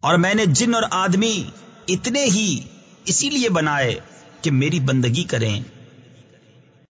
اور میں نے جن اور آدمی اتنے ہی اسی لیے بنائے کہ میری بندگی کریں۔